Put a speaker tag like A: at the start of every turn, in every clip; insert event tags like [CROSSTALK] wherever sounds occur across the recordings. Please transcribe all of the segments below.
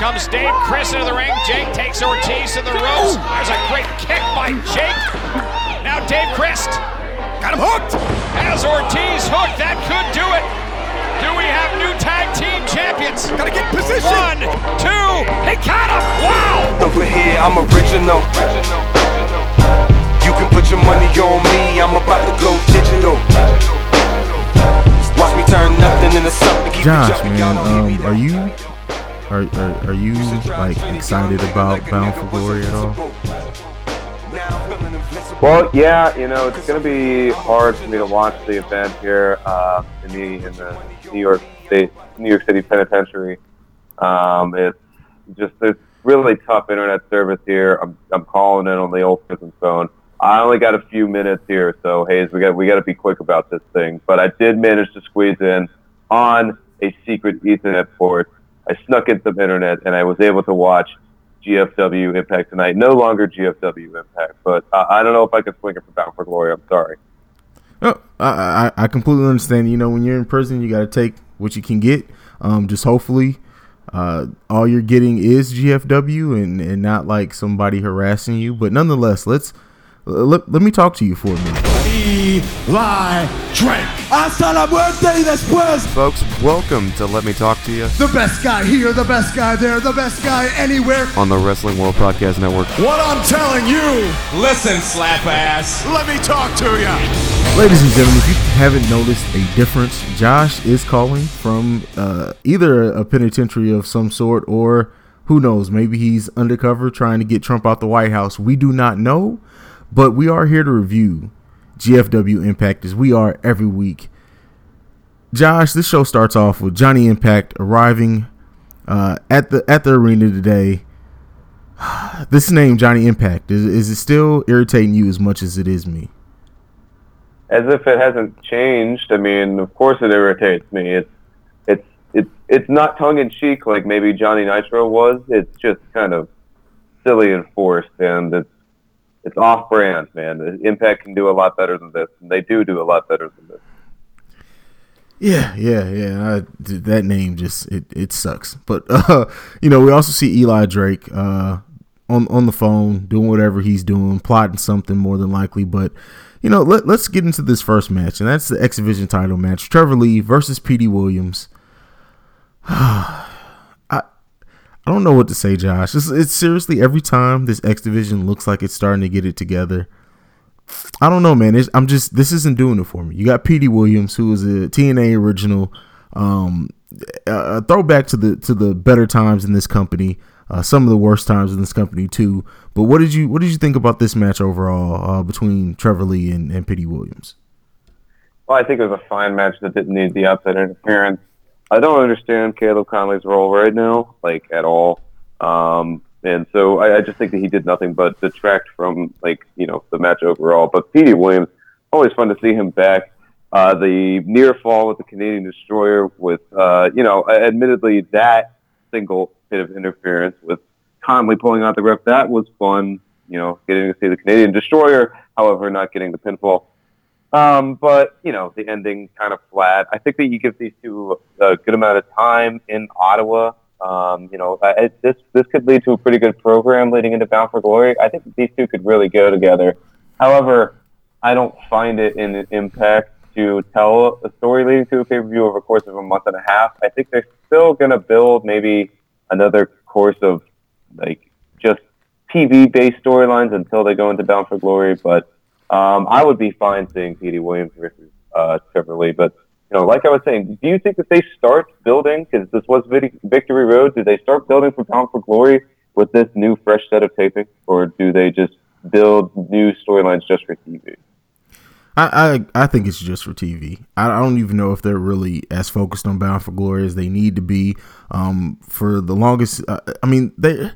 A: comes Dave Crist into the ring. Jake takes Ortiz to the ropes. There's a great kick by Jake. Now Dave Crist
B: Got him hooked.
A: has Ortiz hooked. That could do it. Do we have new tag team champions?
B: Gotta get position.
A: One, two, he got him. Wow.
C: Over here, I'm original. You can put your money on me, I'm about to go digital. Watch me turn nothing into something. Keep it
D: Josh, man, um, are you are, are are you like excited about Bound for Glory at all?
E: Well, yeah, you know, it's going to be hard for me to watch the event here uh, in the in the New York State, New York City Penitentiary. Um, it's just it's really tough internet service here. I'm I'm calling in on the old prison phone. I only got a few minutes here, so Hayes, we got we got to be quick about this thing. But I did manage to squeeze in on a secret Ethernet port. I snuck in some internet, and I was able to watch GFW Impact tonight. No longer GFW Impact, but I don't know if I can swing it for Bound for Glory. I'm sorry.
D: I, I I completely understand. You know, when you're in prison, you got to take what you can get. Um, just hopefully, uh, all you're getting is GFW and and not like somebody harassing you. But nonetheless, let's let, let me talk to you for a minute.
B: Eli Drake. Hasta la muerte y después.
F: Folks, welcome to Let Me Talk to You
B: The best guy here, the best guy there, the best guy anywhere.
F: on the Wrestling World Podcast Network.
B: What I'm telling you,
G: Listen, slap ass.
B: let me talk to you.
D: Ladies and gentlemen, if you haven't noticed a difference, Josh is calling from uh, either a penitentiary of some sort or who knows, maybe he's undercover trying to get Trump out the White House. We do not know, but we are here to review GFW Impact as we are every week. Josh, this show starts off with Johnny Impact arriving uh, at the at the arena today. [SIGHS] This name, Johnny Impact, is is it still irritating you as much as it is me?
E: As if it hasn't changed. I mean, of course it irritates me. It's it's it's it's not tongue in cheek like maybe Johnny Nitro was. It's just kind of silly and forced, and it's it's off brand, man. Impact can do a lot better than this, and they do do a lot better than this.
D: Yeah, yeah, yeah. I, that name just it, it sucks. But [LAUGHS] uh, you know, we also see Eli Drake uh, on on the phone doing whatever he's doing, plotting something more than likely. But you know, let, let's get into this first match, and that's the X Division title match: Trevor Lee versus Petey Williams. [SIGHS] [SIGHS] I don't know what to say, Josh. It's, it's seriously every time this X Division looks like it's starting to get it together. I don't know, man. It's, I'm just this isn't doing it for me. You got Petey Williams, who is a TNA original, um, a throwback to the to the better times in this company, uh, some of the worst times in this company too. But what did you what did you think about this match overall uh, between Trevor Lee and, and Williams?
E: Well, I think it was a fine match that didn't need the outside interference. I don't understand Caleb Konley's role right now, like at all. Um, and so I, I just think that he did nothing but detract from like you know the match overall. But Petey Williams, always fun to see him back. Uh, the near fall with the Canadian Destroyer, with uh, you know, admittedly that single bit of interference with Konley pulling out the ref, that was fun. You know, getting to see the Canadian Destroyer, however, not getting the pinfall. Um, but you know, the ending kind of flat. I think that you give these two a good amount of time in Ottawa. Um, you know, uh, it, this this could lead to a pretty good program leading into Bound for Glory. I think these two could really go together. However, I don't find it in Impact to tell a story leading to a pay per view over a course of a month and a half. I think they're still going to build maybe another course of like just TV based storylines until they go into Bound for Glory. But um, I would be fine seeing Petey Williams versus uh, Trevor Lee. But you know, like I was saying, do you think that they start building because this was Victory Road? Do they start building for Bound for Glory with this new fresh set of taping, or do they just build new storylines just for TV?
D: I, I think it's just for TV. I, I don't even know if they're really as focused on Bound for Glory as they need to be. Um, for the longest, uh, I mean, they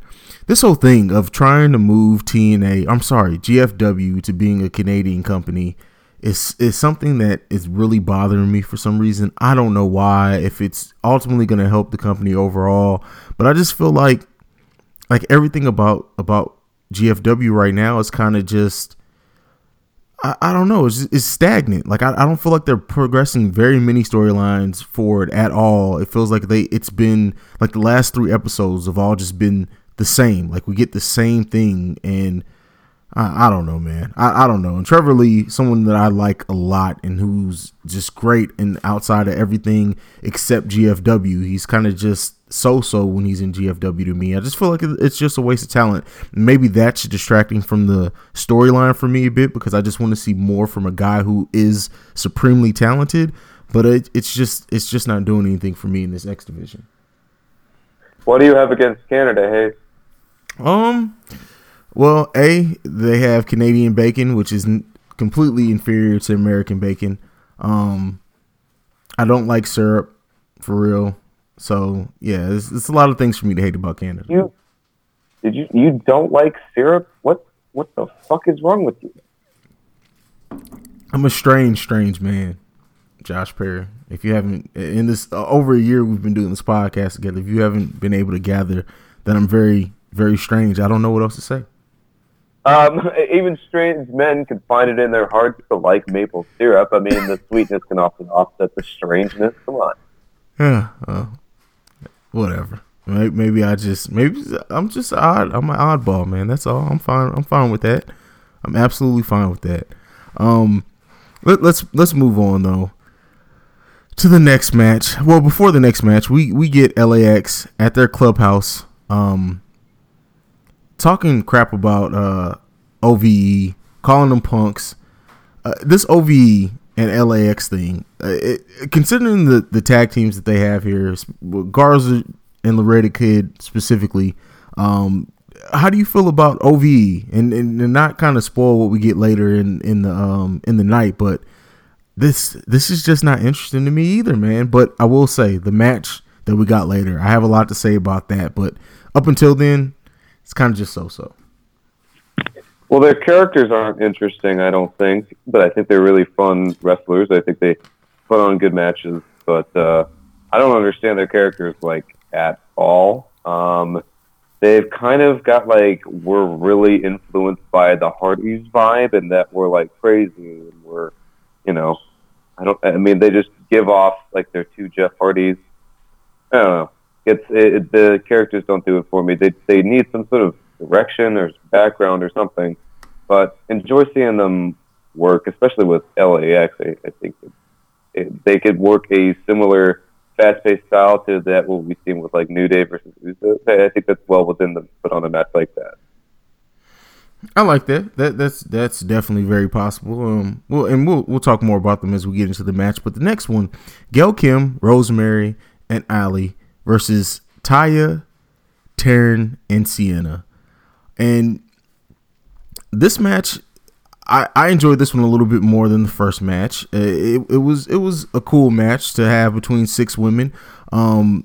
D: this whole thing of trying to move TNA, I'm sorry, GFW to being a Canadian company is is something that is really bothering me for some reason. I don't know why. If it's ultimately going to help the company overall, but I just feel like like everything about about GFW right now is kind of just I, I don't know. It's, it's stagnant. Like I, I don't feel like they're progressing very many storylines forward at all. It feels like they it's been like the last three episodes have all just been the same. Like we get the same thing, and I, I don't know, man. I, I don't know. And Trevor Lee, someone that I like a lot and who's just great and outside of everything except GFW, he's kind of just so so when he's in GFW to me. I just feel like it's just a waste of talent. Maybe that's distracting from the storyline for me a bit because I just want to see more from a guy who is supremely talented. But it, it's just it's just not doing anything for me in this X division.
E: What do you have against Canada, Hayes?
D: Um, well, a they have Canadian bacon, which is n- completely inferior to American bacon. Um, I don't like syrup for real. So yeah, it's, it's a lot of things for me to hate about Canada.
E: You did you you don't like syrup? What what the fuck is wrong with you?
D: I'm a strange, strange man, Josh Perry. If you haven't in this uh, over a year we've been doing this podcast together, if you haven't been able to gather that I'm very, very strange, I don't know what else to say.
E: Um, [LAUGHS] even strange men can find it in their hearts to like maple syrup. I mean, the [LAUGHS] sweetness can often offset the strangeness. Come on.
D: Yeah, uh, whatever. May- Maybe I just maybe I'm just odd. I'm an oddball, man. That's all. I'm fine. I'm fine with that. I'm absolutely fine with that. Um, let, let's let's move on though to the next match. Well, before the next match, we we get LAX at their clubhouse. Um, talking crap about uh OVE, calling them punks uh, this OVE and LAX thing, uh, it, considering the, the tag teams that they have here, Garza and Laredo Kid specifically, um, how do you feel about OVE and, and, and not kind of spoil what we get later in, in the um in the night, but this this is just not interesting to me either, man. But I will say the match that we got later, I have a lot to say about that, but up until then, it's kind of just so so.
E: Well, their characters aren't interesting, I don't think, but I think they're really fun wrestlers. I think they put on good matches, but uh, I don't understand their characters like at all. Um, they've kind of got like we're really influenced by the Hardys vibe, and that we're like crazy and we're, you know, I don't. I mean, they just give off like they're two Jeff Hardys. I don't know. It's it, the characters don't do it for me. They they need some sort of direction or background or something. But enjoy seeing them work, especially with LAX. I, I think it, it, they could work a similar fast-paced style to that what we've seen with like New Day versus Usos. I I think that's well within them to put on a match like that.
D: I like that. That that's that's definitely very possible. Um, well, and we'll we'll talk more about them as we get into the match. But the next one, Gail Kim, Rosemary, and Allie versus Taya, Taryn, and Sienna. And this match, I, I enjoyed this one a little bit more than the first match. Uh, It, it was it was a cool match to have between six women. Um,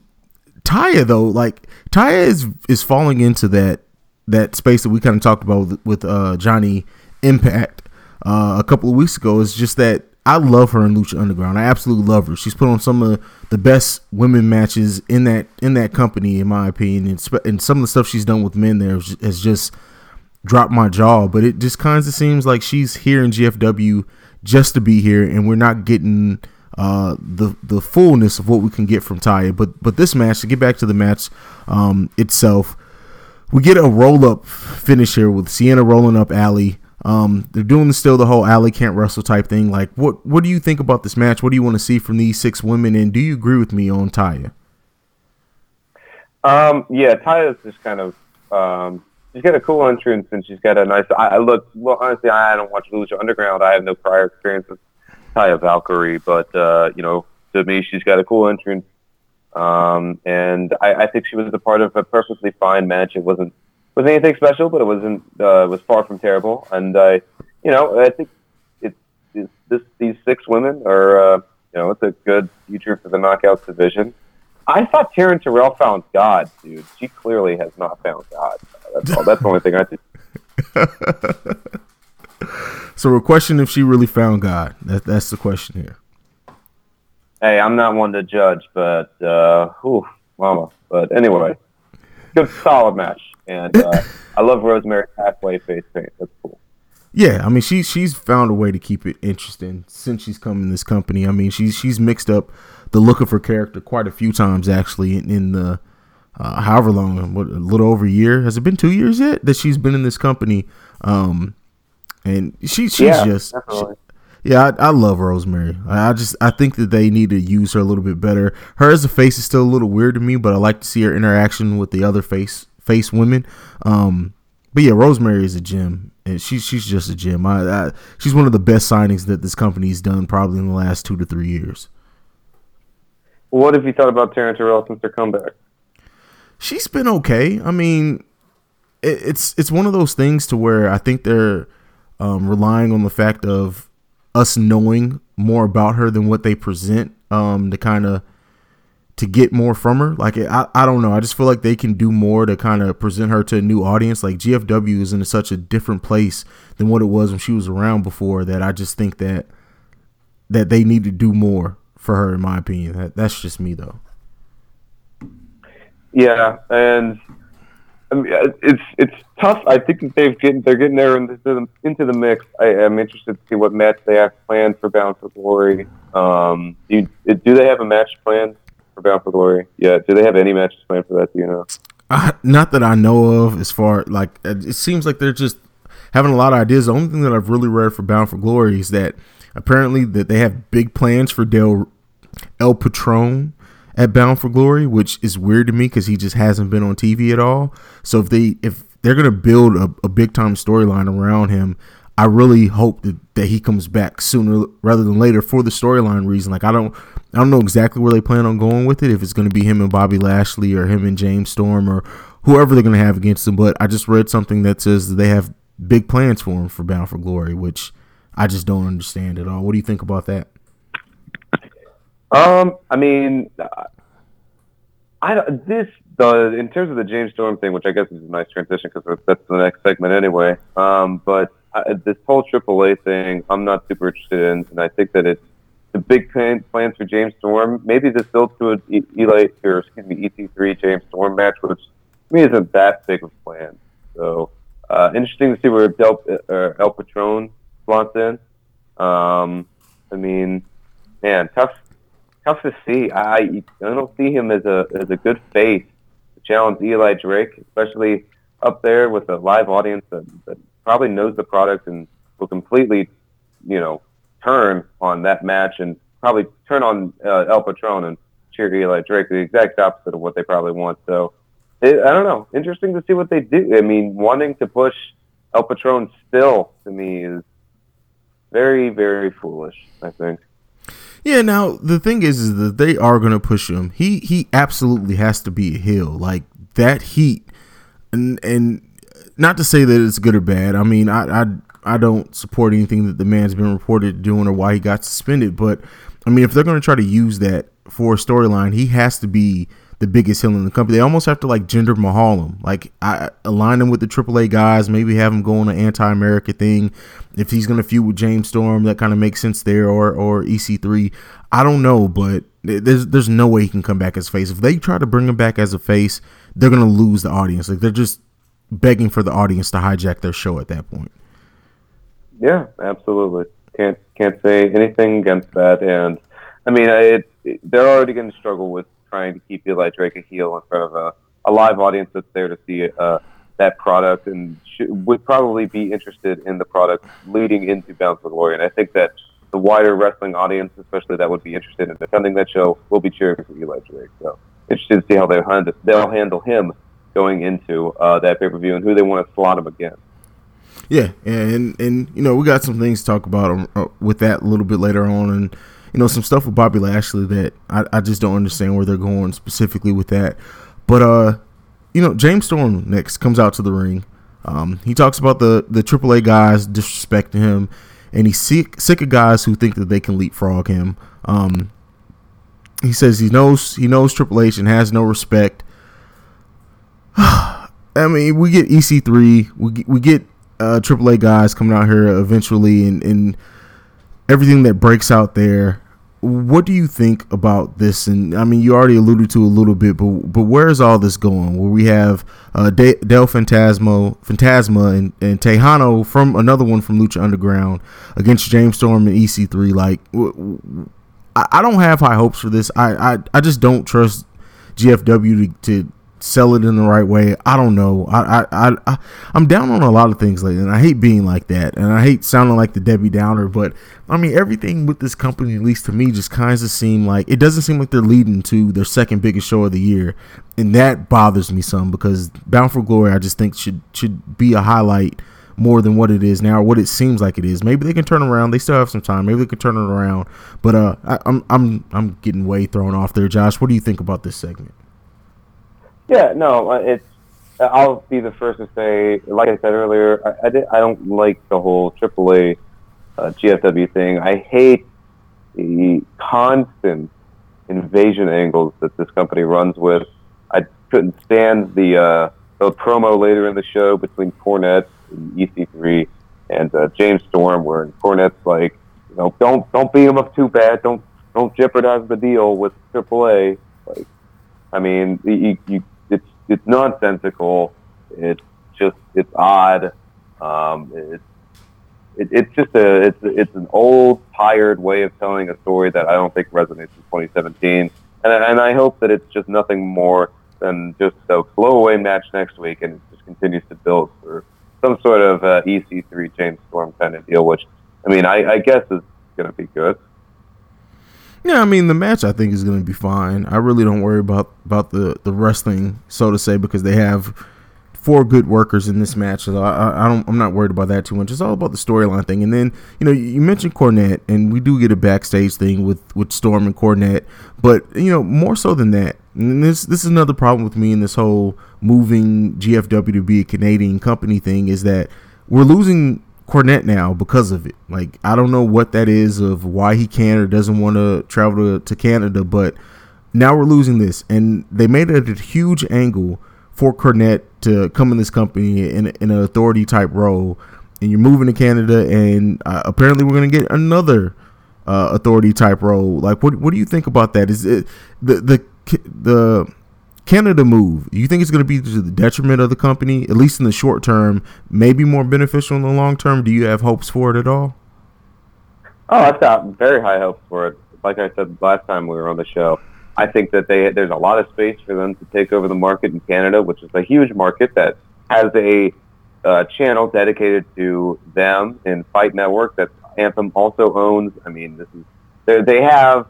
D: Taya though, like Taya is is falling into that that space that we kind of talked about with, with uh, Johnny Impact uh, a couple of weeks ago. Is just that I love her in Lucha Underground. I absolutely love her. She's put on some of the best women matches in that in that company, in my opinion. And, and some of the stuff she's done with men there has just dropped my jaw. But it just kind of seems like she's here in GFW just to be here, and we're not getting uh, the the fullness of what we can get from Taya. But but this match, to get back to the match um, itself, we get a roll up finish here with Sienna rolling up Allie. Um, they're doing still the whole Allie can't wrestle type thing. Like, what what do you think about this match? What do you want to see from these six women? And do you agree with me on Taya?
E: Um, yeah, Taya's just kind of um, she's got a cool entrance and she's got a nice. I, I look well. Honestly, I don't watch Lucha Underground. I have no prior experience with Taya Valkyrie, but uh, you know, to me, she's got a cool entrance. Um, and I, I think she was a part of a perfectly fine match. It wasn't wasn't anything special, but it wasn't uh, was far from terrible. And I, you know, I think it's, it's this these six women are uh, you know it's a good future for the knockouts division. I thought Taryn Terrell found God, dude. She clearly has not found God. That's all. That's the only thing I think. [LAUGHS]
D: So we're questioning if she really found God. That that's the question here.
E: Hey, I'm not one to judge, but uh, whew, mama. But anyway, good solid match, and uh, [LAUGHS] I love Rosemary halfway face paint. That's cool.
D: Yeah, I mean she she's found a way to keep it interesting since she's come in this company. I mean she's she's mixed up the look of her character quite a few times actually in, in the uh, however long what a little over a year has it been two years yet that she's been in this company um and she she's
E: Yeah,
D: just
E: definitely.
D: yeah, I, I love Rosemary. I, I just I think that they need to use her a little bit better. Her as a face is still a little weird to me, but I like to see her interaction with the other face face women. Um, but yeah, Rosemary is a gem, and she's she's just a gem. I, I she's one of the best signings that this company's done probably in the last two to three years.
E: What have you thought about Taryn Terrell since her comeback?
D: She's been okay. I mean, it, it's it's one of those things to where I think they're um, relying on the fact of us knowing more about her than what they present um, to kind of to get more from her. Like I, I don't know. I just feel like they can do more to kind of present her to a new audience. Like GFW is in such a different place than what it was when she was around before. That I just think that that they need to do more for her, in my opinion. That, that's just me though.
E: Yeah, and I mean, uh, it's it's tough. I think they've getting they're getting there into the into the mix. I am interested to see what match they have planned for Bound for Glory. Um, do you, do they have a match planned for Bound for Glory? Yeah. Do they have any matches planned for that? Do you know?
D: Uh, not that I know of. As far like it seems like they're just having a lot of ideas. The only thing that I've really read for Bound for Glory is that apparently that they have big plans for Del El Patron at Bound for Glory, which is weird to me because he just hasn't been on TV at all. So if they if they're gonna build a, a big time storyline around him, I really hope that, that he comes back sooner rather than later for the storyline reason. Like I don't I don't know exactly where they plan on going with it. If it's gonna be him and Bobby Lashley or him and James Storm or whoever they're gonna have against him. But I just read something that says that they have big plans for him for Bound for Glory, which I just don't understand at all. What do you think about that?
E: Um, I mean, I don't, this the in terms of the James Storm thing, which I guess is a nice transition because that's the next segment anyway. Um, but uh, this whole AAA thing, I'm not super interested in, and I think that it's the big plan, plans for James Storm. Maybe this builds to an Eli or excuse me EC3 James Storm match, which to me isn't that big of a plan. So uh, interesting to see where Del, uh, El Patron slots in. Um, I mean, man, tough tough to see. I I don't see him as a as a good face to challenge Eli Drake, especially up there with a live audience that, that probably knows the product and will completely, you know, turn on that match and probably turn on uh, El Patron and cheer Eli Drake. The exact opposite of what they probably want. So it, I don't know. Interesting to see what they do. I mean, wanting to push El Patron still to me is very very foolish. I think.
D: Yeah, now the thing is, is that they are going to push him. He he absolutely has to be a heel. Like that heat, and and not to say that it's good or bad. I mean, I I I don't support anything that the man's been reported doing or why he got suspended. But I mean, if they're going to try to use that for a storyline, he has to be the biggest heel in the company. They almost have to like Jinder Mahal him, like I align him with the AAA guys. Maybe have him go on an anti-America thing. If he's going to feud with James Storm, that kind of makes sense there, or or EC3. I don't know, but there's there's no way he can come back as face. If they try to bring him back as a face, they're going to lose the audience. Like they're just begging for the audience to hijack their show at that point.
E: Yeah, absolutely. Can't can't say anything against that. And I mean, it, it, they're already going to struggle with trying to keep Eli Drake a heel in front of a, a live audience that's there to see uh, that product and would probably be interested in the product leading into Bound for Glory. And I think that the wider wrestling audience, especially that would be interested in defending that show, will be cheering for Eli Drake. So interested to see how they handle, they'll handle him going into uh, that pay per view and who they want to slot him against.
D: Yeah, and and you know we got some things to talk about um, uh, with that a little bit later on, and you know some stuff with Bobby Lashley that I, I just don't understand where they're going specifically with that. But uh, you know James Storm next comes out to the ring. Um, he talks about the the AAA guys disrespecting him, and he's sick sick of guys who think that they can leapfrog him. Um, he says he knows he knows Triple H and has no respect. [SIGHS] I mean, we get EC3, we get, we get uh, AAA guys coming out here eventually, and, and everything that breaks out there. what do you think about this? And I mean, you already alluded to a little bit, but but where is all this going? Where we have uh, De- Del Fantasmo, Fantasma, and, and Tejano from another one from Lucha Underground against James Storm and EC3. Like, I don't have high hopes for this. I I, I just don't trust GFW to, to sell it in the right way. I don't know. I, I, I, I'm down on a lot of things lately, and I hate being like that, and I hate sounding like the Debbie Downer. But I mean, everything with this company, at least to me, just kind of seem like it doesn't seem like they're leading to their second biggest show of the year, and that bothers me some because Bound for Glory, I just think should should be a highlight more than what it is now, or what it seems like it is. Maybe they can turn around. They still have some time. Maybe they can turn it around. But uh, I, I'm I'm I'm getting way thrown off there, Josh. What do you think about this segment?
E: Yeah, no, uh, it's. I'll be the first to say, like I said earlier, I, I, did, I don't like the whole AAA uh, GFW thing. I hate the constant invasion angles that this company runs with. I couldn't stand the uh, the promo later in the show between Cornette and EC3 and uh, James Storm, where Cornette's like, you know, don't don't beat him up too bad. Don't don't jeopardize the deal with AAA. Like, I mean, you, you it's nonsensical. It's just it's odd. Um, it's it, it's just a it's it's an old tired way of telling a story that I don't think resonates in 2017. And and I hope that it's just nothing more than just a away match next week, and it just continues to build for some sort of uh, EC3 James Storm kind of deal. Which I mean, I, I guess is going to be good.
D: Yeah, I mean the match I think is going to be fine. I really don't worry about about the the wrestling, so to say, because they have four good workers in this match. So I, I don't I'm not worried about that too much. It's all about the storyline thing. And then you know you mentioned Cornette, and we do get a backstage thing with with Storm and Cornette, but you know more so than that. And this this is another problem with me in this whole moving GFW to be a Canadian company thing is that we're losing Cornette now because of it. Like I don't know what that is of why he can or doesn't want to travel to, to Canada, but now we're losing this, and they made it a huge angle for Cornette to come in this company in, in an authority type role, and you're moving to Canada, and uh, apparently we're gonna get another uh, authority type role. Like, what what do you think about that? Is it the the the Canada move, you think it's going to be to the detriment of the company, at least in the short term, maybe more beneficial in the long term? Do you have hopes for it at all?
E: Oh, I've got very high hopes for it. Like I said last time we were on the show, I think that they there's a lot of space for them to take over the market in Canada, which is a huge market that has a uh, channel dedicated to them in Fight Network that Anthem also owns. I mean, this is they have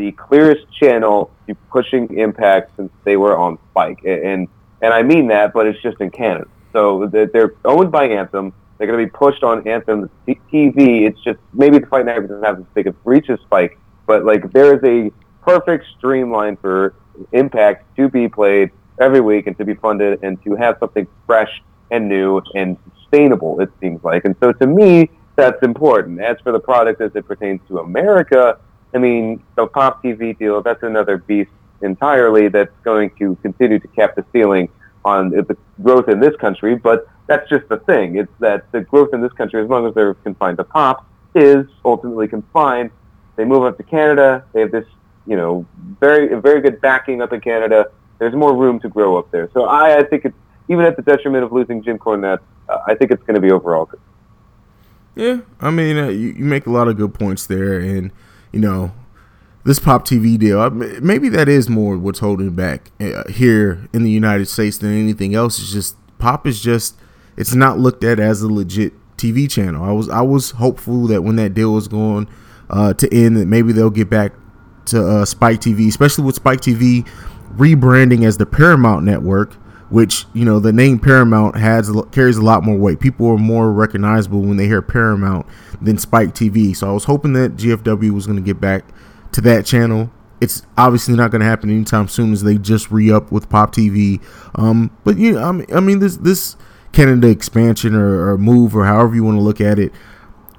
E: the clearest channel to pushing Impact since they were on Spike, and and I mean that, but it's just in Canada. So they're owned by Anthem. They're going to be pushed on Anthem TV. It's just maybe the Fight Network doesn't have as big a reach as Spike, but like there is a perfect streamline for Impact to be played every week and to be funded and to have something fresh and new and sustainable. It seems like, and so to me, that's important. As for the product as it pertains to America, I mean, the Pop TV deal, that's another beast entirely that's going to continue to cap the ceiling on the growth in this country. But that's just the thing. It's that the growth in this country, as long as they're confined to Pop, is ultimately confined. They move up to Canada. They have this, you know, very very good backing up in Canada. There's more room to grow up there. So I, I think it's even at the detriment of losing Jim Cornette, uh, I think it's going to be overall good.
D: Yeah, I mean, uh, you, you make a lot of good points there, and you know, this pop TV deal, maybe that is more what's holding back uh, here in the United States than anything else. It's just pop is just it's not looked at as a legit TV channel. I was I was hopeful that when that deal was going uh, to end, that maybe they'll get back to uh, Spike TV, especially with Spike TV rebranding as the Paramount Network which you know the name Paramount has carries a lot more weight. People are more recognizable when they hear Paramount than Spike TV. So I was hoping that GFW was going to get back to that channel. It's obviously not going to happen anytime soon as they just re up with Pop TV. Um, but you know, I mean, I mean this this Canada expansion or, or move or however you want to look at it.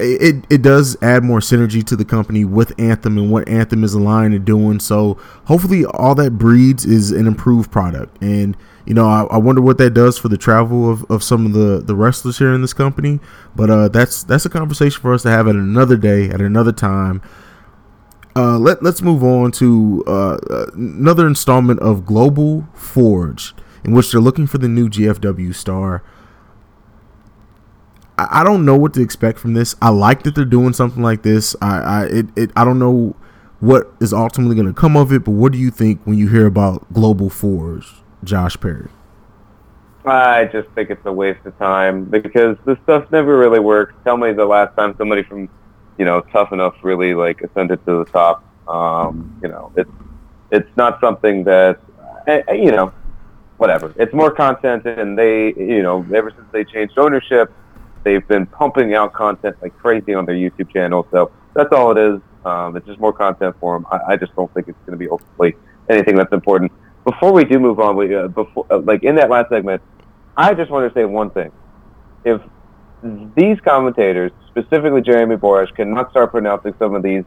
D: It, it does add more synergy to the company with Anthem and what Anthem is aligned to doing. So hopefully all that breeds is an improved product. And you know, I, I, wonder what that does for the travel of, of some of the, the wrestlers here in this company. But uh, that's that's a conversation for us to have at another day, at another time. Uh, let Let's move on to uh, another installment of Global Forge, in which they're looking for the new GFW star. I, don't know what to expect from this. I like that they're doing something like this. I, I it, it I don't know what is ultimately going to come of it, but what do you think when you hear about Global Forge, Josh Perry?
E: I just think it's a waste of time because this stuff never really works. Tell me the last time somebody from, you know, tough enough really like ascended to the top. Um, you know, it's it's not something that, eh, eh, you know, whatever. It's more content, and they, you know, ever since they changed ownership, they've been pumping out content like crazy on their YouTube channel. So that's all it is. Um, it's just more content for them. I, I just don't think it's going to be ultimately anything that's important. Before we do move on, we uh, before uh, like in that last segment, I just want to say one thing. If these commentators, specifically Jeremy Borash, cannot start pronouncing some of these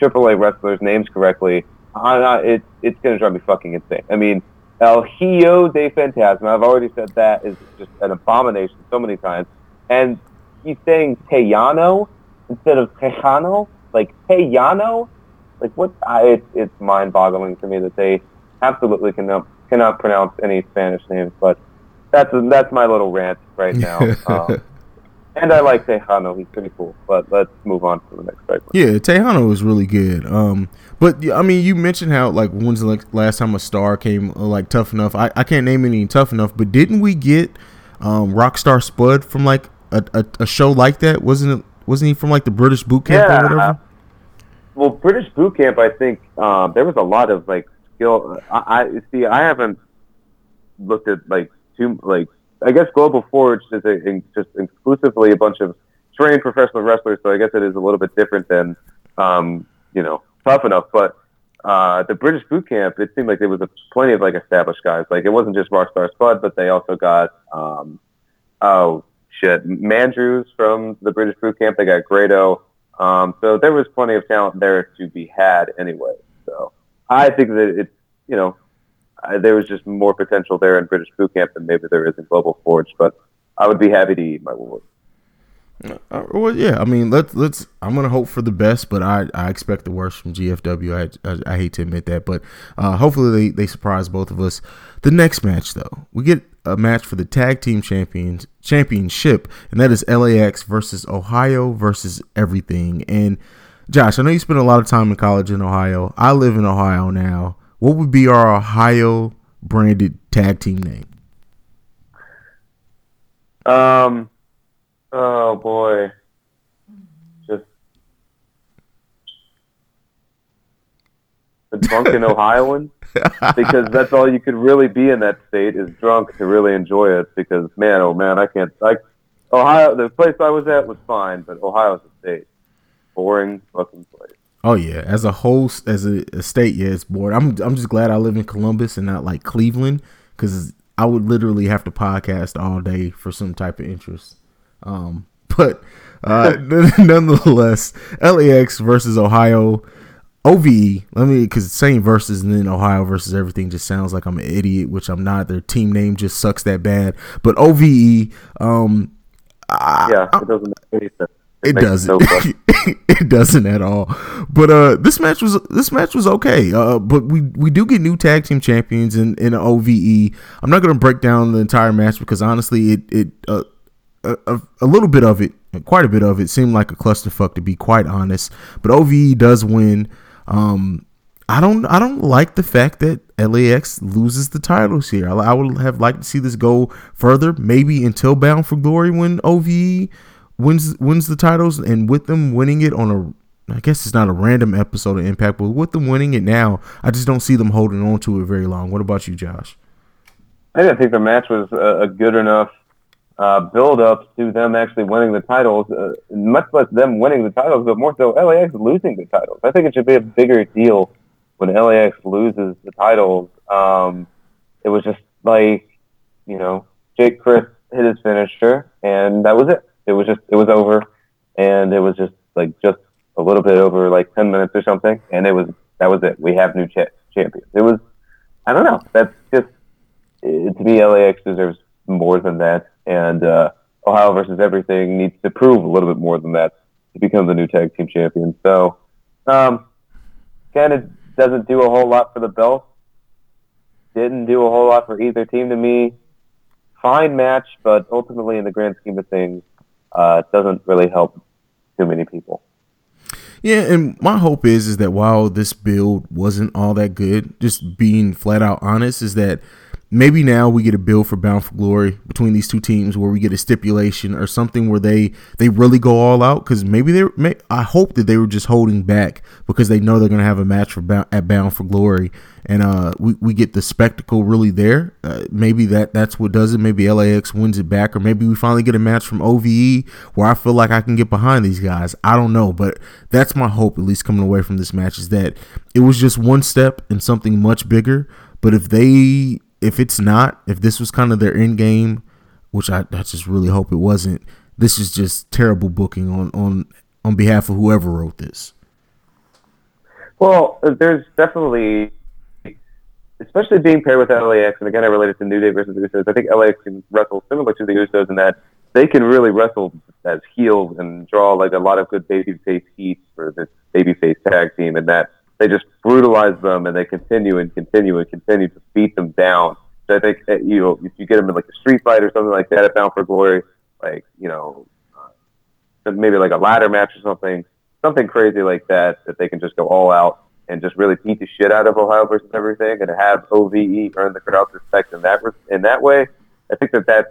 E: AAA wrestlers' names correctly, I'm it, it's going to drive me fucking insane. I mean, El Hijo de Fantasma, I've already said that is just an abomination so many times. And he's saying Tejano instead of Tejano, like Tejano. Like what? I, it's it's mind-boggling to me that they absolutely cannot cannot pronounce any Spanish names. But that's that's my little rant right now. [LAUGHS] um, and I like Tejano; he's pretty cool. But let's move on to the next segment.
D: Yeah, Tejano is really good. Um, but I mean, you mentioned how like when's the last time a star came uh, like tough enough? I, I can't name any tough enough, but didn't we get um, Rockstar Spud from like a, a, a show like that? Wasn't it? Wasn't he from like the British boot camp
E: Yeah.
D: or whatever?
E: Well, British boot camp, I think um, there was a lot of like skill. I, I see. I haven't looked at like too like. I guess Global Forge is a, in, just exclusively a bunch of trained professional wrestlers, so I guess it is a little bit different than um, you know tough enough. But uh, the British boot camp, it seemed like there was a, plenty of like established guys. Like it wasn't just Rockstar Spud, but they also got um, oh shit, Mandrews from the British boot camp. They got Grado. Um, so there was plenty of talent there to be had anyway. So I think that it, you know, I, there was just more potential there in British boot camp than maybe there is in Global Forge, but I would be happy to eat my words.
D: Uh, well, yeah. I mean, let's let's. I'm gonna hope for the best, but I, I expect the worst from GFW. I, I, I hate to admit that, but uh, hopefully they, they surprise both of us. The next match, though, we get a match for the tag team champions championship, and that is LAX versus Ohio versus everything. And Josh, I know you spent a lot of time in college in Ohio. I live in Ohio now. What would be our Ohio branded tag team name?
E: Um, oh boy, just the drunken [LAUGHS] Ohioan, because that's all you could really be in that state is drunk to really enjoy it. Because man, oh man, I can't. I Ohio, the place I was at was fine, but Ohio's a state, boring fucking place.
D: Oh yeah, as a host, as a, a state, yeah, it's bored. I'm I'm just glad I live in Columbus and not like Cleveland, because I would literally have to podcast all day for some type of interest. Um, [LAUGHS] but uh, [LAUGHS] nonetheless, LAX versus Ohio. OVE, let me because saying versus and then Ohio versus everything just sounds like I'm an idiot, which I'm not. Their team name just sucks that bad. But OVE, um,
E: Yeah, it doesn't make any sense.
D: it
E: makes
D: doesn't.
E: no [LAUGHS]
D: it doesn't at all. But uh, this match was this match was okay. Uh, but we we do get new tag team champions in in OVE. I'm not gonna break down the entire match because honestly, it it uh, a, a, little bit of it, quite a bit of it, seemed like a clusterfuck to be quite honest. But OVE does win. Um, I don't I don't like the fact that LAX loses the titles here. I, I would have liked to see this go further, maybe until Bound for Glory when OVE wins wins the titles, and with them winning it on a I guess it's not a random episode of Impact, but with them winning it now, I just don't see them holding on to it very long. What about you, Josh?
E: I didn't think the match was a, a good enough uh, build up to them actually winning the titles, uh, much less them winning the titles, but more so LAX losing the titles. I think it should be a bigger deal when LAX loses the titles. Um, it was just like, you know, Jake Crist hit his finisher, and that was it. It was just, it was over, and it was just like just a little bit over like 10 minutes or something, and it was, that was it. We have new cha- champions. It was, I don't know. That's just, it, to me, LAX deserves more than that, and uh, Ohio versus everything needs to prove a little bit more than that to become the new tag team champion. So, um, kind of doesn't do a whole lot for the belt. Didn't do a whole lot for either team to me. Fine match, but ultimately, in the grand scheme of things, uh, doesn't really help too many people.
D: Yeah, and my hope is is that while this build wasn't all that good, just being flat out honest, is that maybe now we get a bill for Bound for Glory between these two teams where we get a stipulation or something where they they really go all out because maybe they may, I hope that they were just holding back because they know they're gonna have a match for Bound, at Bound for Glory. And uh we, we get the spectacle really there. Uh, maybe that that's what does it. Maybe LAX wins it back or maybe we finally get a match from OVE where I feel like I can get behind these guys. I don't know but that's my hope at least coming away from this match is that it was just one step in something much bigger. But if they if it's not, if this was kind of their end game, which I, I just really hope it wasn't, this is just terrible booking on on on behalf of whoever wrote this.
E: Well, there's definitely, especially being paired with LAX, and again, I related to New Day versus the Usos. I think LAX can wrestle similar to the Usos in that they can really wrestle as heels and draw like a lot of good babyface heat for this babyface tag team, and that they just brutalize them and they continue and continue and continue to beat them down. So I think that, you know if you get them in like a street fight or something like that at Bound for Glory, like you know uh, maybe like a ladder match or something, something crazy like that that they can just go all out and just really beat the shit out of Ohio versus everything and have OVE earn the crowd's respect in that in that way. I think that that's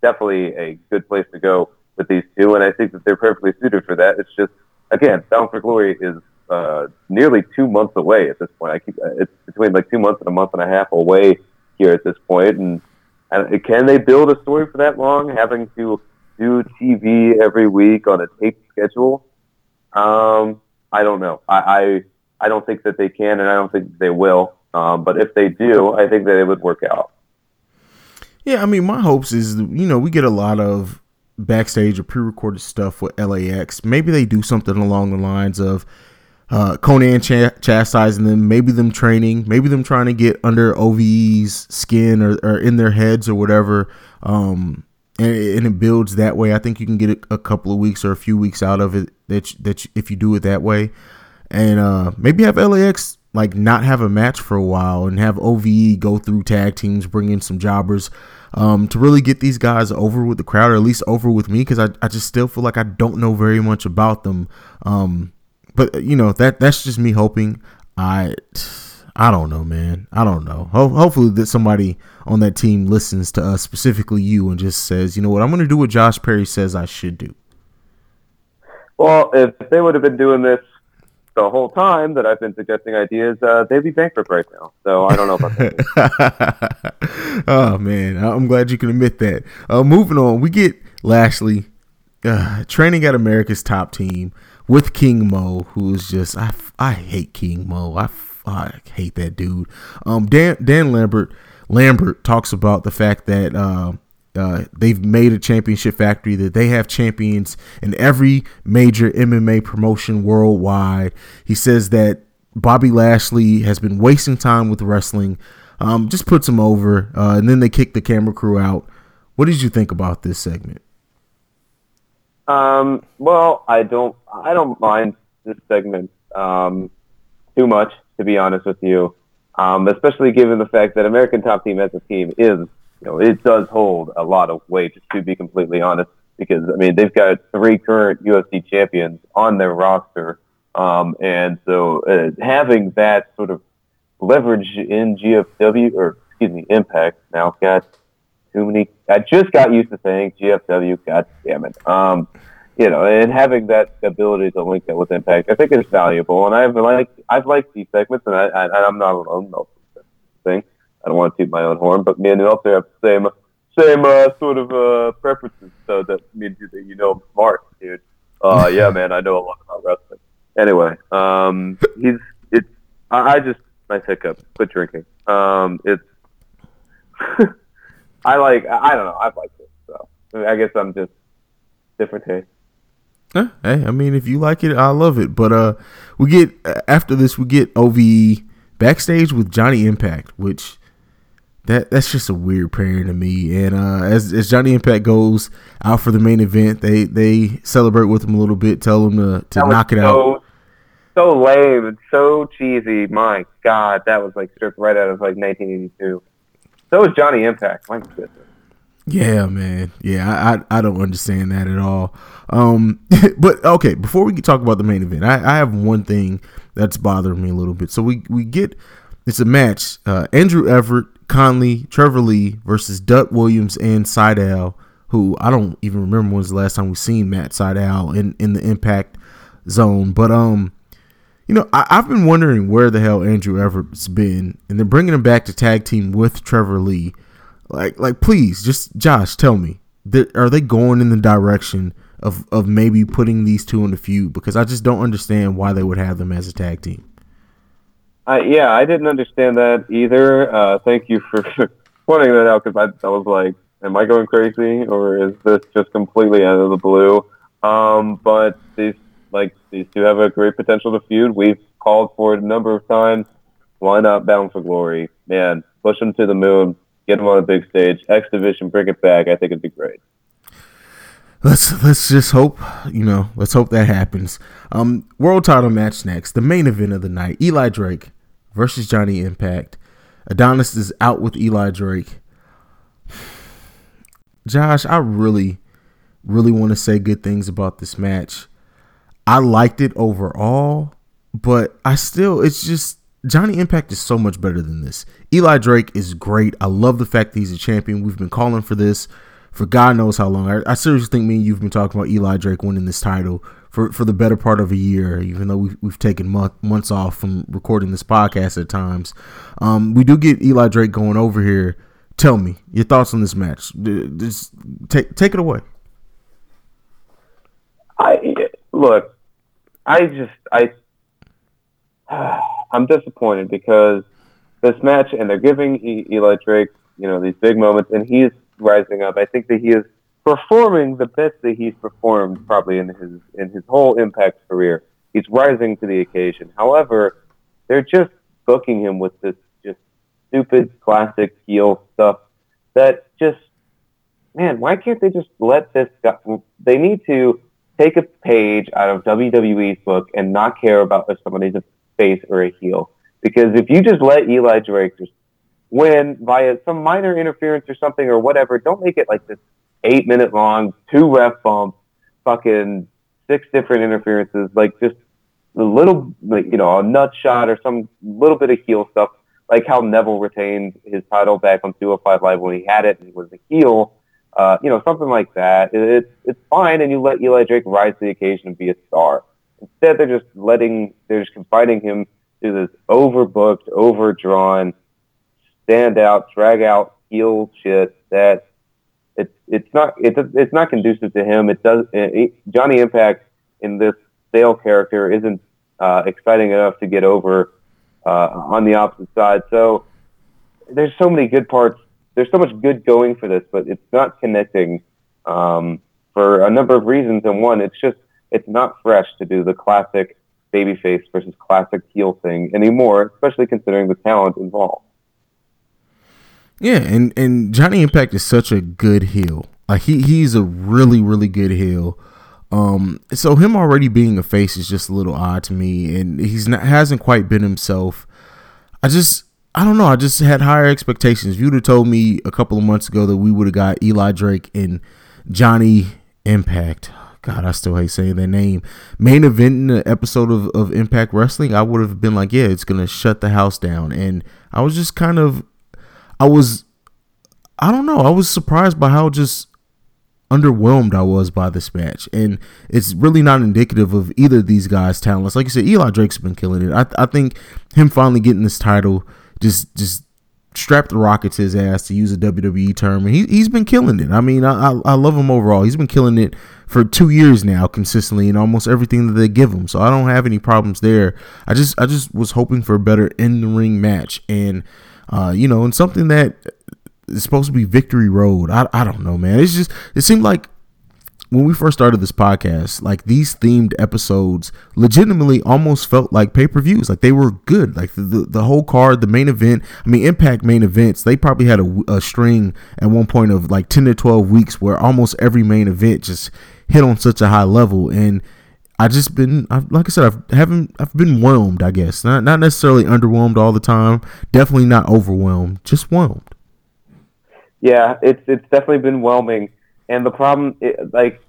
E: definitely a good place to go with these two, and I think that they're perfectly suited for that. It's just again, Bound for Glory is uh, nearly two months away at this point. I keep it's between like two months and a month and a half away here at this point, and, and can they build a story for that long, having to do TV every week on a tape schedule? Um, I don't know. I, I I don't think that they can, and I don't think they will. Um, but if they do, I think that it would work out.
D: Yeah, I mean, my hopes is you know we get a lot of backstage or pre-recorded stuff with LAX. Maybe they do something along the lines of uh, Konnan ch- chastising them, maybe them training, maybe them trying to get under OVE's skin or, or in their heads or whatever. Um, and, and, it builds that way. I think you can get a, couple of weeks or a few weeks out of it that that if you do it that way, and uh, maybe have LAX like not have a match for a while and have OVE go through tag teams, bring in some jobbers. Um, to really get these guys over with the crowd, or at least over with me, because I, I just still feel like I don't know very much about them. Um, but you know that that's just me hoping. I I don't know, man. I don't know. Ho- hopefully that somebody on that team listens to us, specifically you, and just says, you know what, I'm going to do what Josh Perry says I should do.
E: Well, if they would have been doing this the whole time that I've been suggesting ideas, uh, they'd be bankrupt right now. So I don't know about
D: that. [LAUGHS] oh man, I'm glad you can admit that. Uh, moving on, we get Lashley uh, training at America's top team with King Mo, who's just I, I hate King Mo. I, I hate that dude. Um, Dan Dan Lambert Lambert talks about the fact that uh, uh, they've made a championship factory that they have champions in every major MMA promotion worldwide. He says that Bobby Lashley has been wasting time with wrestling. Um, just puts him over, uh, and then they kick the camera crew out. What did you think about this segment?
E: Um, well, I don't, I don't mind this segment um, too much, to be honest with you. Um, especially given the fact that American Top Team as a team is, you know, it does hold a lot of weight. To be completely honest, because I mean they've got three current UFC champions on their roster, um, and so uh, having that sort of leverage in GFW or excuse me Impact now got too many. I just got used to saying GFW. God damn it. Um, you know, and having that ability to link that with Impact, I think is valuable. And I've liked I've liked these segments, and I, I I'm not alone. No thing. I don't want to toot my own horn, but me and Nelson have the same same uh, sort of uh, preferences. So that means that you know I'm smart, dude. Uh, yeah, [LAUGHS] man, I know a lot about wrestling. Anyway, um, he's it's. I, I just nice hiccup. Quit drinking. Um, it's. [LAUGHS] I like. I don't know. I've liked it. So I guess I'm just different taste.
D: Hey, I mean, if you like it, I love it. But uh, we get after this, we get OVE backstage with Johnny Impact, which that that's just a weird pairing to me. And uh, as as Johnny Impact goes out for the main event, they they celebrate with him a little bit, tell him to to knock it
E: so,
D: out.
E: so lame and so cheesy. My God, that was like stripped right out of like 1982. So was Johnny Impact. My goodness.
D: Yeah, man. Yeah, I, I, I don't understand that at all. Um, [LAUGHS] but okay, before we talk about the main event, I, I have one thing that's bothering me a little bit. So we we get it's a match: uh, Andrew Everett, Konley, Trevor Lee versus Duck Williams and Sydal, who I don't even remember when was the last time we seen Matt Sydal in in the Impact Zone. But um, you know, I, I've been wondering where the hell Andrew Everett's been, and they're bringing him back to tag team with Trevor Lee. Like, like, please, just Josh, tell me, are they going in the direction of of maybe putting these two in the feud? Because I just don't understand why they would have them as a tag team.
E: Uh, yeah, I didn't understand that either. Uh, thank you for [LAUGHS] pointing that out because I, I was like, am I going crazy or is this just completely out of the blue? Um, but these like these two have a great potential to feud. We've called for it a number of times. Why not Bound for Glory? Man, push them to the moon. Get them on a big stage. X Division, bring it back. I think it'd be great.
D: Let's let's just hope, you know, let's hope that happens. Um, world title match next, the main event of the night: Eli Drake versus Johnny Impact. Adonis is out with Eli Drake. Josh, I really, really want to say good things about this match. I liked it overall, but I still, it's just Johnny Impact is so much better than this. Eli Drake is great. I love the fact that he's a champion. We've been calling for this for God knows how long. I, I seriously think me and you've been talking about Eli Drake winning this title for, for the better part of a year, even though we've, we've taken month, months off from recording this podcast at times. Um, we do get Eli Drake going over here. Tell me your thoughts on this match. Just take take it away.
E: I look. I just I [SIGHS] I'm disappointed because this match, and they're giving e- Eli Drake, you know, these big moments, and he's rising up. I think that he is performing the best that he's performed probably in his in his whole Impact career. He's rising to the occasion. However, they're just booking him with this just stupid classic heel stuff that just man, why can't they just let this guy? They need to take a page out of WWE's book and not care about if somebody's a face or a heel. Because if you just let Eli Drake just win via some minor interference or something or whatever, don't make it like this eight minute long, two ref bump, fucking six different interferences, like just a little, like, you know, a nut shot or some little bit of heel stuff, like how Neville retained his title back on 205 Live when he had it and he was a heel. Uh, you know, something like that. It, it's it's fine, and you let Eli Drake rise to the occasion and be a star. Instead, they're just letting, they're just confining him to this overbooked, overdrawn, stand out, drag out heel shit that it's it's not it's it's not conducive to him. It does it, Johnny Impact in this stale character isn't uh, exciting enough to get over uh, on the opposite side. So there's so many good parts. There's so much good going for this, but it's not connecting um, for a number of reasons. And one, it's just it's not fresh to do the classic babyface versus classic heel thing anymore, especially considering the talent involved.
D: Yeah, and and Johnny Impact is such a good heel. Like he he's a really really good heel. Um, so him already being a face is just a little odd to me, and he's not hasn't quite been himself. I just I don't know. I just had higher expectations. If you'd have told me a couple of months ago that we would have got Eli Drake and Johnny Impact, God, I still hate saying their name. Main event in the episode of, of Impact Wrestling, I would have been like, yeah, it's gonna shut the house down. And I was just kind of I was I don't know, I was surprised by how just underwhelmed I was by this match. And it's really not indicative of either of these guys' talents. Like you said, Eli Drake's been killing it. I I think him finally getting this title just just strapped the rocket to his ass to use a WWE term, and he he's been killing it. I mean, I, I, I love him overall. He's been killing it for two years now consistently in almost everything that they give him. So I don't have any problems there. I just I just was hoping for a better in the ring match, and uh, you know, and something that is supposed to be victory road. I I don't know, man. It's just it seemed like when we first started this podcast, like these themed episodes legitimately almost felt like pay per views. Like they were good. Like the, the, the, whole card, the main event, I mean, Impact main events, they probably had a, a, string at one point of like 10 to 12 weeks where almost every main event just hit on such a high level. And I just been I've, like I said I've haven't I've been whelmed I guess not not necessarily underwhelmed all the time definitely not overwhelmed just whelmed
E: Yeah, it's it's definitely been whelming, and the problem, it, like,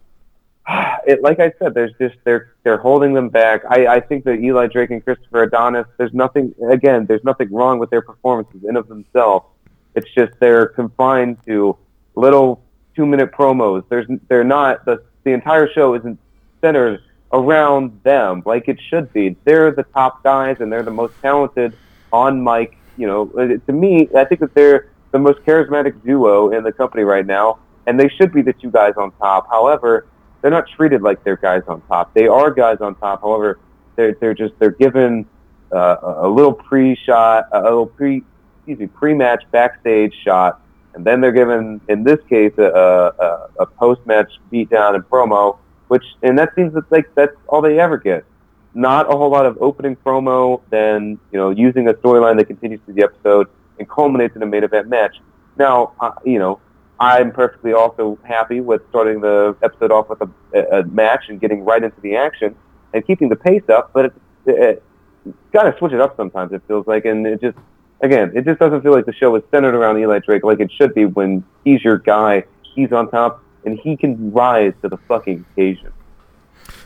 E: [SIGHS] it like I said, there's just they're they're holding them back. I I think that Eli Drake and Christopher Adonis, there's nothing again, there's nothing wrong with their performances in of themselves. It's just they're confined to little two minute promos. There's they're not the the entire show isn't centered around them like it should be. They're the top guys and they're the most talented on mic. You know, to me, I think that they're the most charismatic duo in the company right now, and they should be the two guys on top. However, they're not treated like they're guys on top. They are guys on top. However, they're they're just they're given uh, a little pre-shot, a little pre excuse me pre-match backstage shot, and then they're given in this case a, a, a post-match beatdown and promo, which and that seems like that's all they ever get. Not a whole lot of opening promo, then you know using a storyline that continues through the episode and culminates in a main event match. Now, uh, you know, I'm perfectly also happy with starting the episode off with a, a match and getting right into the action and keeping the pace up, but it, it, it got to switch it up sometimes, it feels like, and it just, again, it just doesn't feel like the show is centered around Eli Drake like it should be when he's your guy, he's on top, and he can rise to the fucking occasion.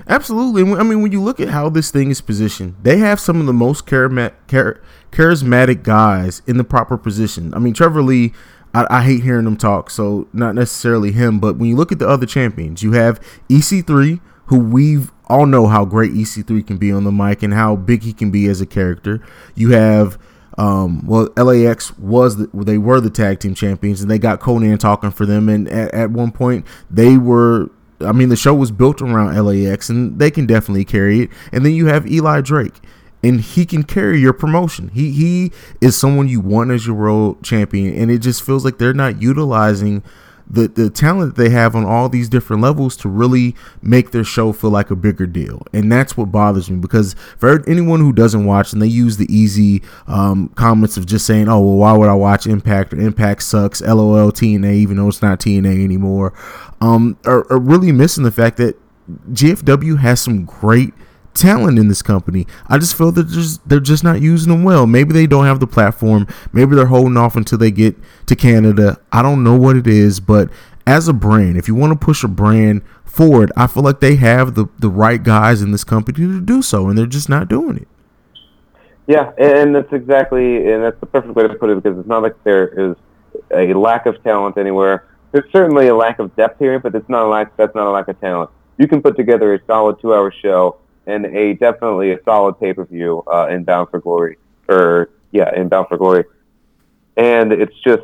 D: Absolutely. I mean, when you look at how this thing is positioned, they have some of the most char- charismatic guys in the proper position. I mean, Trevor Lee, I, I, hate hearing them talk, so not necessarily him, but when you look at the other champions, you have EC3, who we've all know how great EC3 can be on the mic and how big he can be as a character. You have. Um, well, LAX was the, they were the tag team champions, and they got Konnan talking for them. And at, at one point, they were I mean, the show was built around LAX, and they can definitely carry it. And then you have Eli Drake, and he can carry your promotion. He he is someone you want as your world champion, and it just feels like they're not utilizing the the talent that they have on all these different levels to really make their show feel like a bigger deal and that's what bothers me because for anyone who doesn't watch and they use the easy um, comments of just saying oh well why would i watch impact or impact sucks lol tna even though it's not tna anymore um, are, are really missing the fact that gfw has some great talent in this company. I just feel that they're just, they're just not using them well. Maybe they don't have the platform. Maybe they're holding off until they get to Canada. I don't know what it is, but as a brand, if you want to push a brand forward, I feel like they have the, the right guys in this company to do so, and they're just not doing it.
E: Yeah, and that's exactly, and that's the perfect way to put it because it's not like there is a lack of talent anywhere. There's certainly a lack of depth here, but it's not a lack. That's not a lack of talent. You can put together a solid two-hour show and a definitely a solid pay per view uh, in Bound for Glory, or yeah, in Bound for Glory. And it's just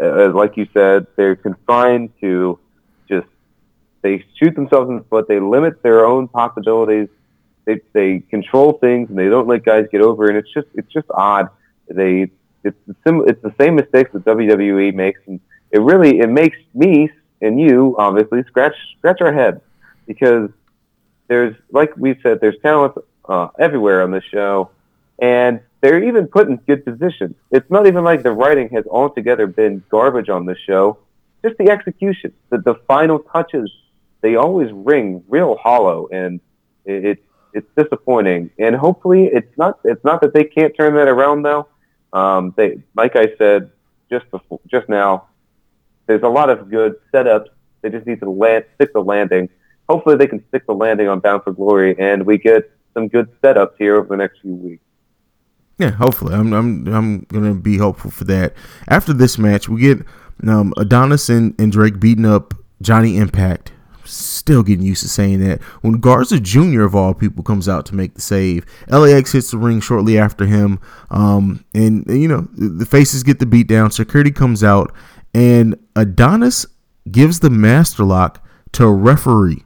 E: uh, like you said, they're confined to just they shoot themselves in the foot. They limit their own possibilities. They they control things and they don't let guys get over. And it's just it's just odd. They it's the sim, it's the same mistakes that WWE makes, and it really it makes me and you obviously scratch scratch our heads because there's like we said, there's talent uh, everywhere on this show, and they're even put in good positions. It's not even like the writing has altogether been garbage on this show. Just the execution, the, the final touches, they always ring real hollow, and it, it it's disappointing. And hopefully, it's not it's not that they can't turn that around though. Um, they like I said just before, just now, there's a lot of good setups. They just need to land, stick the landing hopefully they can stick the landing on Bound for Glory, and we get some good setups here over the next few weeks.
D: Yeah, hopefully, I'm I'm I'm gonna be hopeful for that. After this match, we get um, Adonis and, and Drake beating up Johnny Impact. Still getting used to saying that. When Garza Jr. of all people comes out to make the save, LAX hits the ring shortly after him, um, and, and you know the faces get the beat down. Security comes out, and Adonis gives the master lock to a referee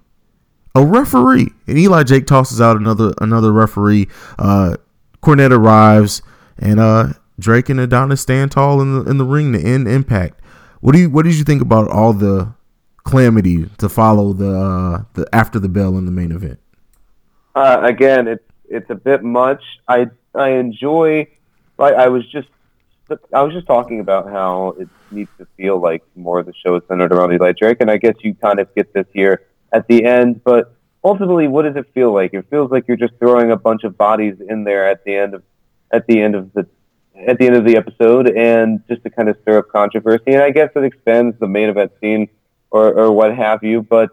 D: a referee. And Eli Jake tosses out another another referee. Uh, Cornette arrives, and uh, Drake and Adonis stand tall in the in the ring to end Impact. What do you what did you think about all the calamity to follow the uh, the after the bell in the main event?
E: Uh, again, it's it's a bit much. I I enjoy. I, I was just I was just talking about how it needs to feel like more of the show is centered around Eli Drake, and I guess you kind of get this here at the end. But ultimately, what does it feel like? It feels like you're just throwing a bunch of bodies in there at the end of at the end of the at the end of the episode, and just to kind of stir up controversy. And I guess it expands the main event scene or, or what have you, but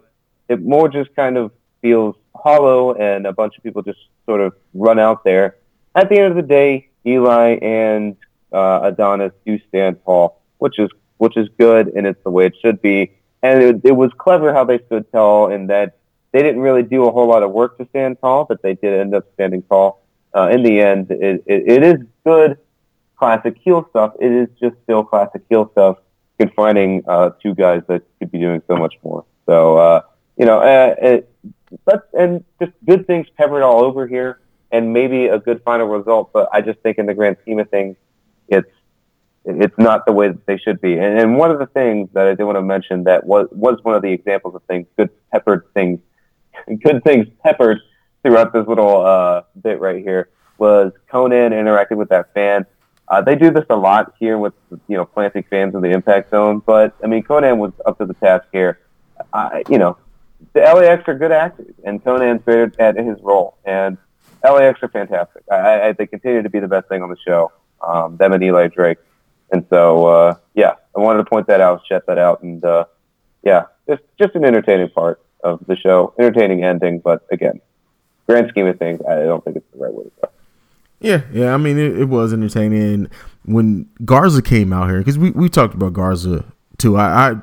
E: it more just kind of feels hollow, and a bunch of people just sort of run out there. At the end of the day, Eli and uh, Adonis do stand tall, which is which is good, and it's the way it should be. And it, it was clever how they stood tall, in that they didn't really do a whole lot of work to stand tall, but they did end up standing tall. Uh, in the end, it, it, it is good classic heel stuff. It is just still classic heel stuff, confining uh, two guys that could be doing so much more. So, uh, you know, uh, it, but, and just good things peppered all over here, and maybe a good final result. But I just think in the grand scheme of things, it's it's not the way that they should be. And, and one of the things that I did want to mention that was was one of the examples of things, good peppered things, [LAUGHS] good things peppered throughout this little uh, bit right here was Konnan interacting with that fan. Uh, they do this a lot here with you know planting fans in the impact zone, but I mean Konnan was up to the task here. Uh, you know, the LAX are good actors, and Konnan's great at his role, and LAX are fantastic. I, I, they continue to be the best thing on the show. Um, them and Eli Drake, and so uh, yeah, I wanted to point that out, check that out, and uh, yeah, just just an entertaining part of the show, entertaining ending, but again, grand scheme of things, I don't think it's the right way to go.
D: Yeah, yeah. I mean, it, it was entertaining. when Garza came out here, because we, we talked about Garza too. I, I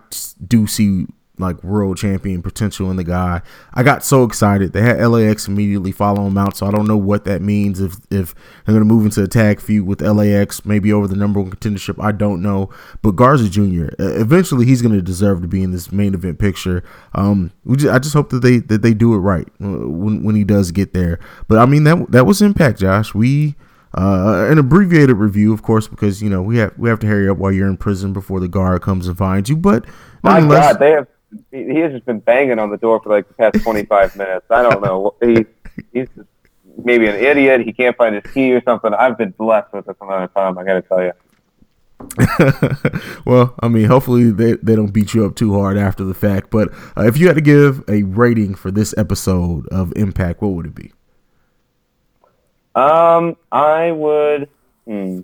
D: do see like world champion potential in the guy. I got so excited. They had LAX immediately follow him out, so I don't know what that means if if they're gonna move into a tag feud with LAX, maybe over the number one contendership. I don't know. But Garza Jr. eventually he's gonna deserve to be in this main event picture. Um, we just, I just hope that they that they do it right uh, when when he does get there. But I mean that that was Impact, Josh. We. Uh, an abbreviated review, of course, because you know we have we have to hurry up while you're in prison before the guard comes and finds you. But
E: my God, they have he has just been banging on the door for like the past 25 [LAUGHS] minutes. I don't know. He, he's just maybe an idiot. He can't find his key or something. I've been blessed with this amount of time. I got to tell you. [LAUGHS]
D: well, I mean, hopefully they, they don't beat you up too hard after the fact. But uh, if you had to give a rating for this episode of Impact, what would it be?
E: Um, I would. Hmm.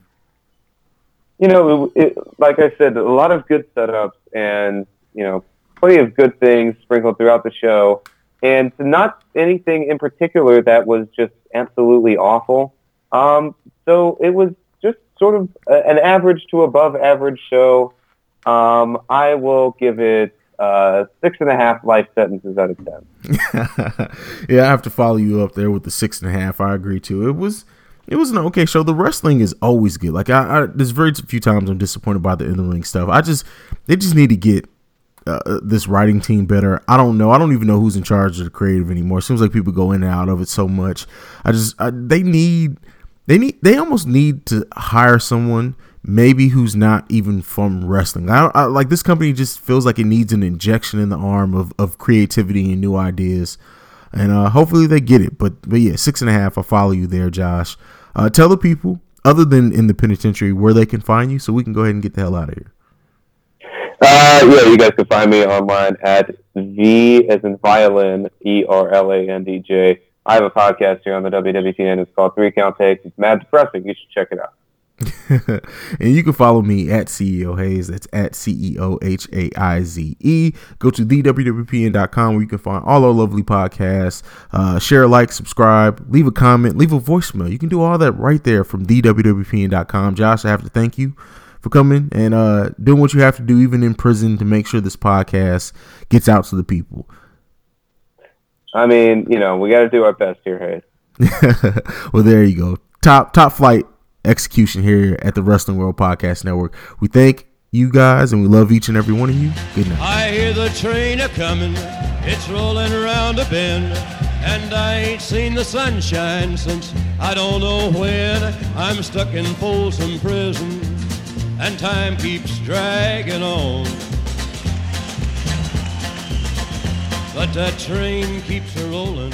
E: You know, it, it, like I said, a lot of good setups, and you know, plenty of good things sprinkled throughout the show, and not anything in particular that was just absolutely awful. Um, so it was just sort of a, an average to above average show. Um, I will give it uh, six and a half life sentences out of ten. [LAUGHS]
D: yeah, I have to follow you up there with the six and a half. I agree too. It was it was an okay show. The wrestling is always good. Like I, I there's very few times I'm disappointed by the in the ring stuff. I just they just need to get uh, this writing team better. I don't know. I don't even know who's in charge of the creative anymore. It seems like people go in and out of it so much. I just I, they need they need they almost need to hire someone maybe who's not even from wrestling. I, I like this company just feels like it needs an injection in the arm of of creativity and new ideas. And uh, hopefully they get it. But but yeah, six and a half. I follow you there, Josh. Uh, tell the people, other than in the penitentiary, where they can find you, so we can go ahead and get the hell out of here.
E: Uh, yeah, you guys can find me online at V as in violin, E R L A N D J. I have a podcast here on the WWPN. It's called Three Count Takes. It's mad depressing. You should check it out. [LAUGHS]
D: and you can follow me at CEO Haize. That's at C E O H A I Z E. Go to thewwpn.com where you can find all our lovely podcasts. Uh, share, like, subscribe, leave a comment, leave a voicemail. You can do all that right there from thewwpn.com. Josh, I have to thank you for coming and uh, doing what you have to do, even in prison, to make sure this podcast gets out to the people.
E: I mean, you know, we got to do our best here,
D: Haize. [LAUGHS] well, there you go. Top top flight execution here at the Wrestling World Podcast Network. We thank you guys and we love each and every one of you. Good night.
H: I hear the train a coming, it's rolling around a bend, and I ain't seen the sunshine since I don't know when. I'm stuck in Folsom Prison and time keeps dragging on. But that train keeps a rolling